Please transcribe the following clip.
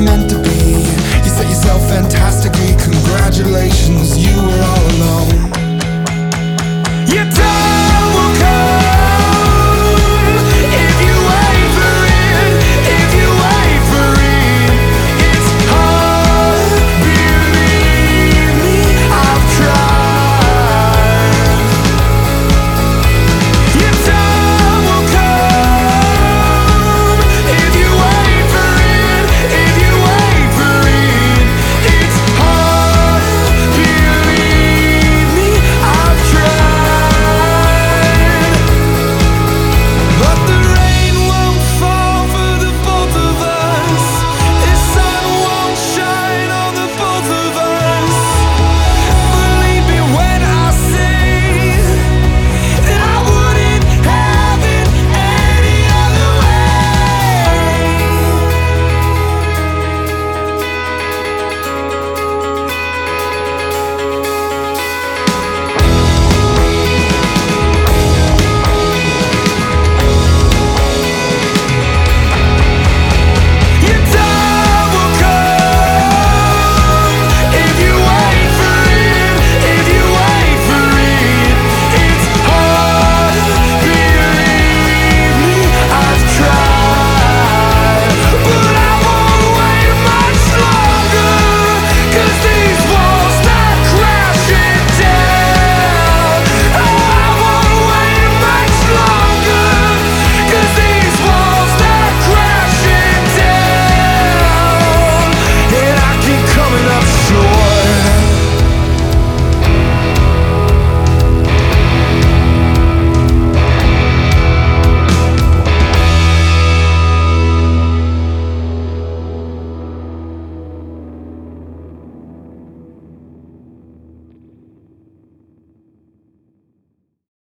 meant to be. You set yourself fantastically. Congratulations, you were on